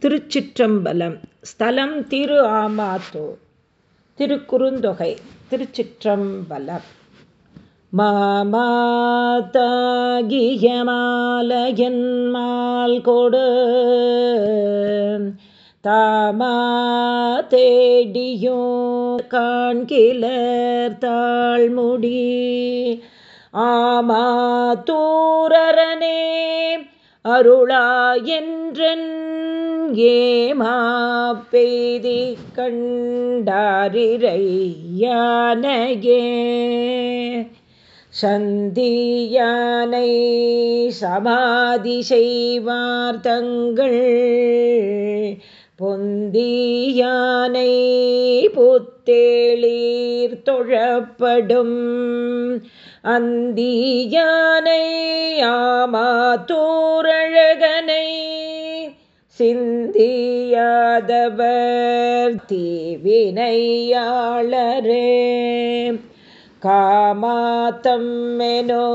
திருச்சிற்றம்பலம். ஸ்தலம் திரு ஆமாத்தூர். திருக்குறுந்தொகை திருச்சிற்றம்பலம். மாமாதாகிய மாமாத்தாகியமாலயன்மால் கொடு. தாமா தேடியோ காண்கிலர் தாழ்முடி. ஆமா தூரரனே அருளா என்றன் ஏமா பெய்தி கண்டாரிரையானையே. சந்தியானை சமாதி செய்வார் தங்கள் பொந்தியானை புத்தேளீர் தொழப்படும். அந்தியானை ஆமா தூரழகனை சிந்தியாதவர் தீவினையாளரே. காமாத்தம் மெனோ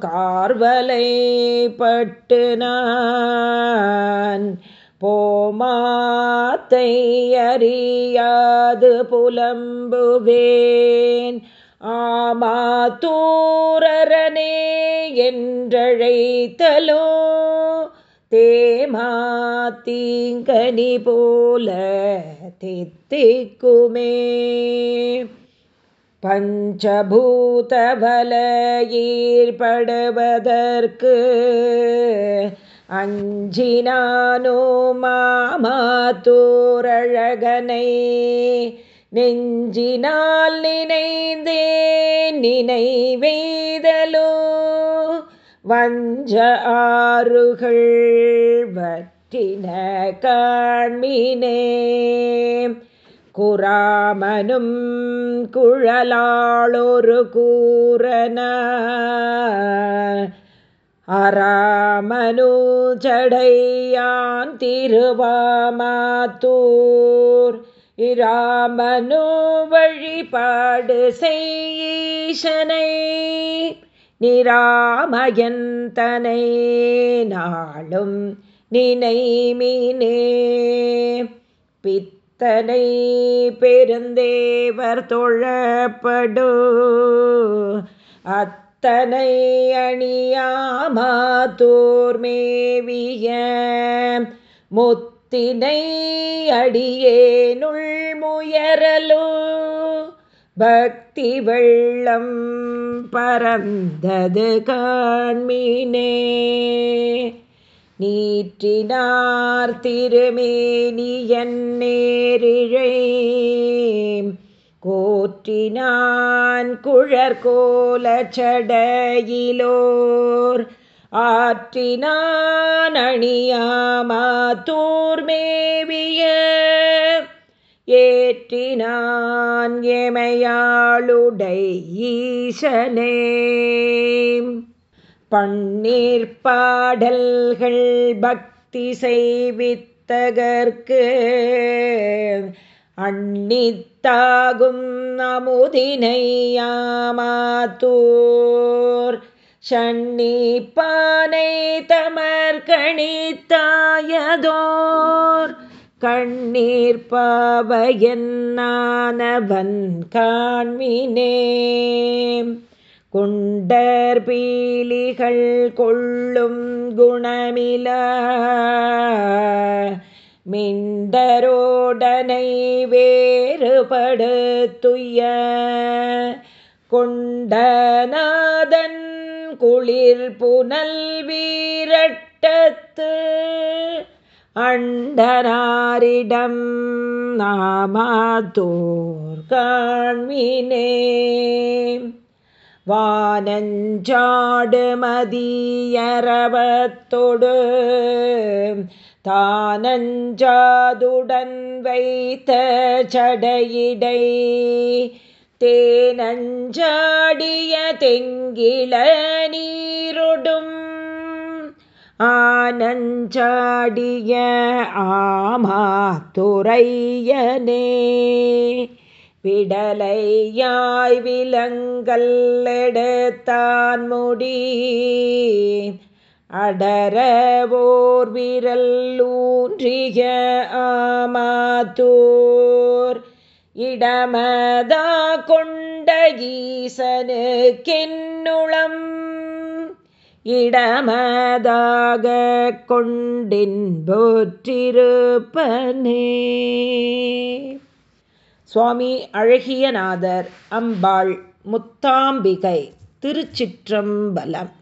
கார்வலை பட்டு நான் போமாத்தை அறியாது புலம்புவேன். ஆமா தூரரனே என்றழைத்தலோ தேமாத்தீங்கனி போல தித்திக்குமே. பஞ்சபூதபல ஈர்படுவதற்கு அஞ்சினானோ மாமாத்தூரழகனை. நெஞ்சினால் நினைந்தே நினைவெய்தலோ வஞ்ச ஆறுகள் வற்றின காண்மினே. குராமனும் குழலாளொரு கூறன. அராமனு ஜடையான் திருவாமாத்தூர். இராமனு வழிபாடு செய்யீசனை. நிராமயந்தனை நாளும் நினைமினே. பித்தனை பெருந்தேவர் தொழப்படு. அத்தனை அணியாமாத்தூர் மேவிய. முத்தினை அடியேனுள் முயரலோ பக்தி வெள்ளம் பரந்தது காண்மினே. நீற்றினார் திருமேனியன் நேரிழை கோற்றினான் குழற்கோல சடையிலோர். ஆற்றினான் அணியாமா மேவிய ஏற்றினான் எமையாளுடை ஈசனே. பன்னீர் பாடல்கள் பக்தி செய்வித்தகர்க்கு அண்ணித்தாகும் அமுதினையாமாத்தூர். சன்னிப்பானை தமர்கணித்தாயதோர். கண்ணீர் பாவையன்னானவன் காண்மினே. குண்டர் பீலிகள் கொள்ளும் குணமில. மிண்டரோடனை வேறுபடுத்துய. கொண்டநாதன் குளிர் புனல் வீரட்டத்து. அண்டனாரிடம் நாமாத்தோர் காண்மினே. வானஞ்சாடு மதியரவத்தொடு தானஞ்சாதுடன் வைத்த சடையிடை. தேனஞ்சாடிய தெங்கிள நீரொடும் ஆனஞ்சாடிய ஆமாத்துறையனே விடலையாய் விலங்கல் எடுத்தான் முடி. அடரவோர் விரல்லூன்றிய ஆமாத்தூர் இடமதா கொண்ட ஈசனு கின்னுளம் இடமதாக கொண்டின்போற்றிருப்பனே சுவாமி அழகியநாதர் அம்பாள் முத்தாம்பிகை திருச்சிற்றம்பலம்.